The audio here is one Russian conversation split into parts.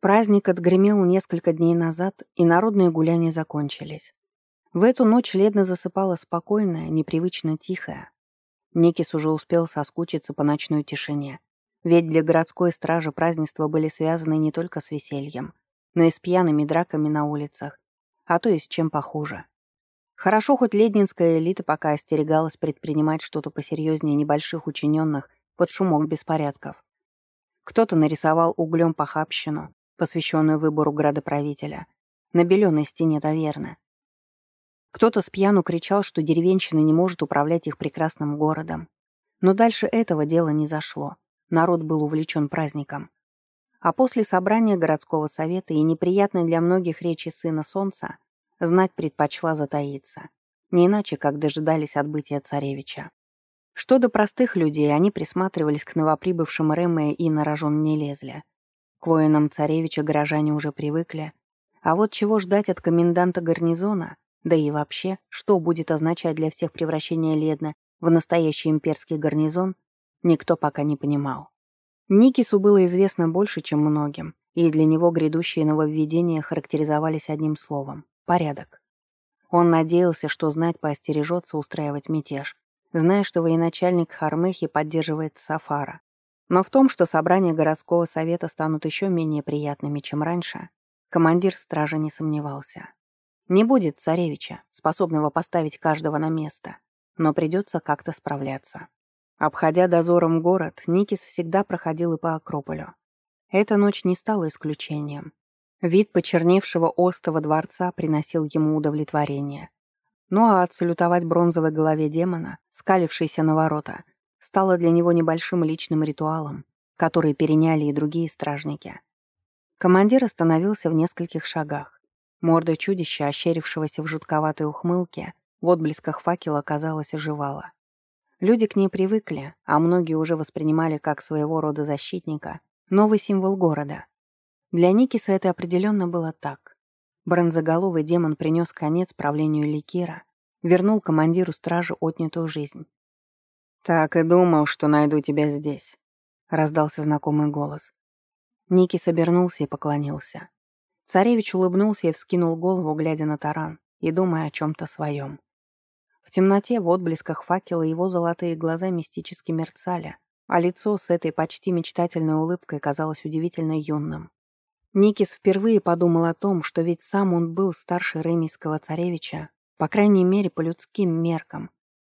Праздник отгремел несколько дней назад, и народные гуляния закончились. В эту ночь Ледна засыпала спокойная, непривычно тихая. Никис уже успел соскучиться по ночной тишине. Ведь для городской стражи празднества были связаны не только с весельем, но и с пьяными драками на улицах, а то и с чем похуже. Хорошо, хоть леднинская элита пока остерегалась предпринимать что-то посерьезнее небольших учиненных под шумок беспорядков. Кто-то нарисовал углем похабщину, посвященную выбору градоправителя, на беленой стене таверны. Кто-то с пьяну кричал, что деревенщина не может управлять их прекрасным городом. Но дальше этого дела не зашло. Народ был увлечен праздником. А после собрания городского совета и неприятной для многих речи сына солнца, знать предпочла затаиться. Не иначе, как дожидались отбытия царевича. Что до простых людей, они присматривались к новоприбывшим Рэмэ и на рожон не лезли. К воинам царевича горожане уже привыкли. А вот чего ждать от коменданта гарнизона, да и вообще, что будет означать для всех превращение Ледна в настоящий имперский гарнизон, никто пока не понимал. Никису было известно больше, чем многим, и для него грядущие нововведения характеризовались одним словом — порядок. Он надеялся, что знать поостережется устраивать мятеж, зная, что военачальник Хармехи поддерживает Сафара. Но в том, что собрания городского совета станут еще менее приятными, чем раньше, командир стражи не сомневался. Не будет царевича, способного поставить каждого на место, но придется как-то справляться. Обходя дозором город, Никис всегда проходил и по Акрополю. Эта ночь не стала исключением. Вид почерневшего остова дворца приносил ему удовлетворение. Ну а отсалютовать бронзовой голове демона, скалившейся на ворота, стало для него небольшим личным ритуалом, который переняли и другие стражники. Командир остановился в нескольких шагах. Морда чудища, ощерившегося в жутковатой ухмылке, в отблесках факела, казалось, оживала. Люди к ней привыкли, а многие уже воспринимали как своего рода защитника новый символ города. Для Никиса это определенно было так. Бронзоголовый демон принес конец правлению Ликира, вернул командиру стражи отнятую жизнь. «Так и думал, что найду тебя здесь», — раздался знакомый голос. Ники собернулся и поклонился. Царевич улыбнулся и вскинул голову, глядя на таран и думая о чем-то своем. В темноте, в отблесках факела его золотые глаза мистически мерцали, а лицо с этой почти мечтательной улыбкой казалось удивительно юным. Никис впервые подумал о том, что ведь сам он был старше ремийского царевича, по крайней мере, по людским меркам.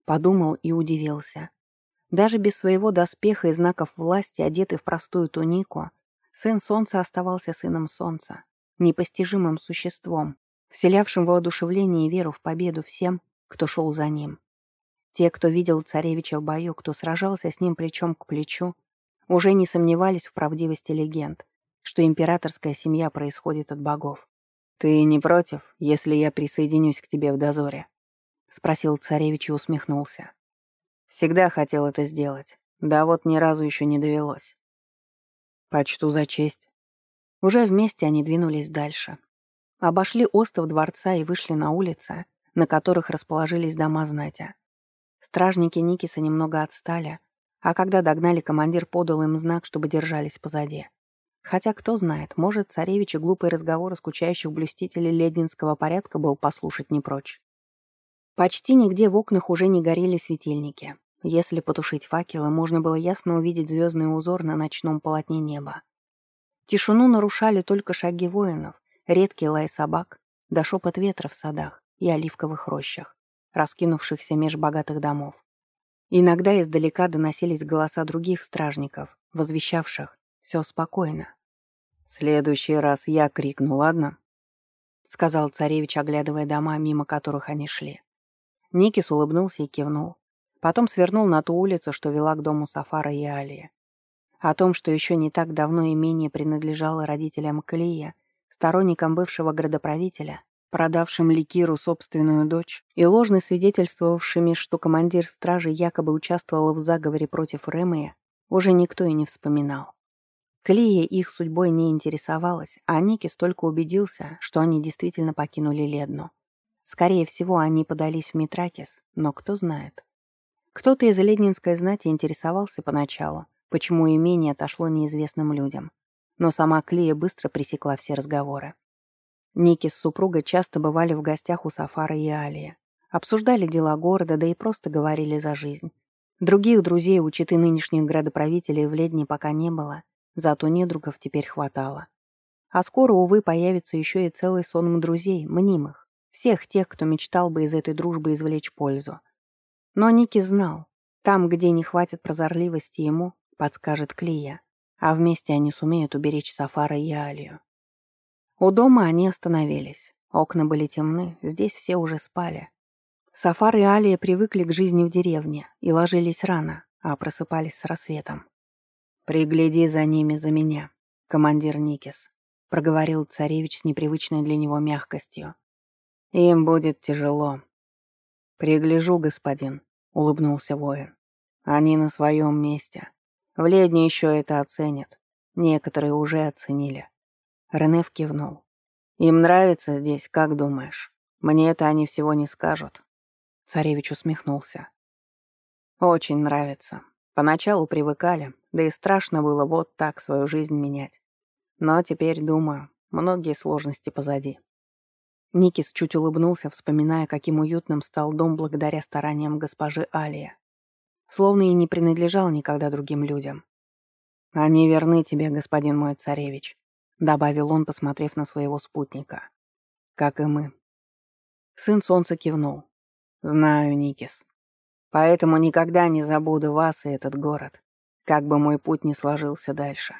Подумал и удивился. Даже без своего доспеха и знаков власти, одетый в простую тунику, сын солнца оставался сыном солнца, непостижимым существом, вселявшим воодушевление и веру в победу всем, кто шел за ним. Те, кто видел царевича в бою, кто сражался с ним плечом к плечу, уже не сомневались в правдивости легенд, что императорская семья происходит от богов. «Ты не против, если я присоединюсь к тебе в дозоре?» — спросил царевич и усмехнулся. «Всегда хотел это сделать, да вот ни разу еще не довелось». «Почту за честь». Уже вместе они двинулись дальше. Обошли остов дворца и вышли на улицы, на которых расположились дома знатя. Стражники Никиса немного отстали, а когда догнали, командир подал им знак, чтобы держались позади. Хотя, кто знает, может, царевич и глупый разговор скучающих блюстителей леднинского порядка был послушать не прочь. Почти нигде в окнах уже не горели светильники. Если потушить факелы, можно было ясно увидеть звездный узор на ночном полотне неба. Тишину нарушали только шаги воинов, редкий лай собак, да шепот ветра в садах и оливковых рощах, раскинувшихся меж богатых домов. Иногда издалека доносились голоса других стражников, возвещавших все спокойно. «В следующий раз я крикну, ладно?» — сказал царевич, оглядывая дома, мимо которых они шли. Никис улыбнулся и кивнул. Потом свернул на ту улицу, что вела к дому Сафара и Алии. О том, что еще не так давно имение принадлежало родителям Клея, сторонникам бывшего градоправителя, продавшим Ликиру собственную дочь и ложно свидетельствовавшими, что командир стражи якобы участвовал в заговоре против Ремея, уже никто и не вспоминал. Клея их судьбой не интересовалась, а Никис только убедился, что они действительно покинули Ледну. Скорее всего, они подались в Митракис, но кто знает. Кто-то из леднинской знати интересовался поначалу, почему имение отошло неизвестным людям. но сама Клия быстро пресекла все разговоры. Ники с супругой часто бывали в гостях у Сафара и Алии. Обсуждали дела города, да и просто говорили за жизнь. Других друзей у читы нынешних градоправителей в Ледне пока не было, зато недругов теперь хватало. А скоро, увы, появится еще и целый сон друзей, мнимых. Всех тех, кто мечтал бы из этой дружбы извлечь пользу. Но Ники знал, там, где не хватит прозорливости ему, подскажет Клия, а вместе они сумеют уберечь Сафара и Алию. У дома они остановились. Окна были темны, здесь все уже спали. Сафар и Алия привыкли к жизни в деревне и ложились рано, а просыпались с рассветом. «Пригляди за ними, за меня, командир Никис», — проговорил царевич с непривычной для него мягкостью. «Им будет тяжело». «Пригляжу, господин», — улыбнулся воин. «Они на своем месте. В Ледне еще это оценят. Некоторые уже оценили». Ренеф кивнул. «Им нравится здесь, как думаешь? Мне это они всего не скажут». Царевич усмехнулся. «Очень нравится. Поначалу привыкали, да и страшно было вот так свою жизнь менять. Но теперь, думаю, многие сложности позади». Никис чуть улыбнулся, вспоминая, каким уютным стал дом благодаря стараниям госпожи Алия. Словно и не принадлежал никогда другим людям. «Они верны тебе, господин мой царевич», — добавил он, посмотрев на своего спутника. «Как и мы». Сын солнца кивнул. «Знаю, Никис. Поэтому никогда не забуду вас и этот город, как бы мой путь не сложился дальше.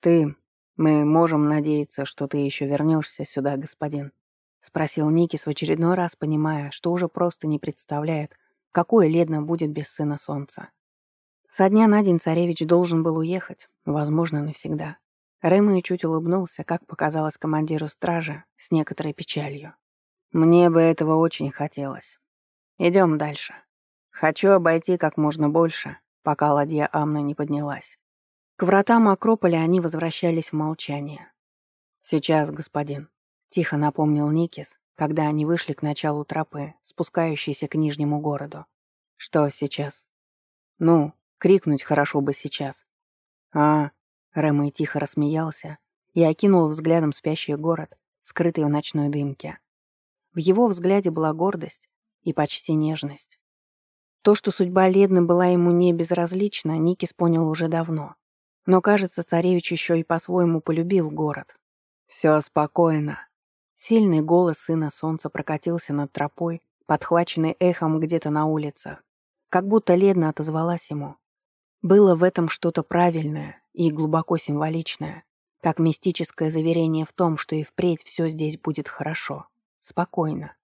Ты... Мы можем надеяться, что ты еще вернешься сюда, господин». — спросил Никис в очередной раз, понимая, что уже просто не представляет, какое Ледно будет без сына солнца. Со дня на день царевич должен был уехать, возможно, навсегда. Рэма чуть улыбнулся, как показалось командиру стражи, с некоторой печалью. «Мне бы этого очень хотелось. Идем дальше. Хочу обойти как можно больше, пока ладья Амны не поднялась». К вратам Акрополя они возвращались в молчание. «Сейчас, господин», Тихо напомнил Никис, когда они вышли к началу тропы, спускающейся к Нижнему городу. «Что сейчас?» «Ну, крикнуть хорошо бы сейчас». «А...» — Рэмэй тихо рассмеялся и окинул взглядом спящий город, скрытый в ночной дымке. В его взгляде была гордость и почти нежность. То, что судьба Ледны была ему не безразлична, Никис понял уже давно. Но, кажется, царевич еще и по-своему полюбил город. «Все спокойно», Сильный голос сына солнца прокатился над тропой, подхваченный эхом где-то на улицах. Как будто Ледна отозвалась ему. Было в этом что-то правильное и глубоко символичное, как мистическое заверение в том, что и впредь все здесь будет хорошо, спокойно.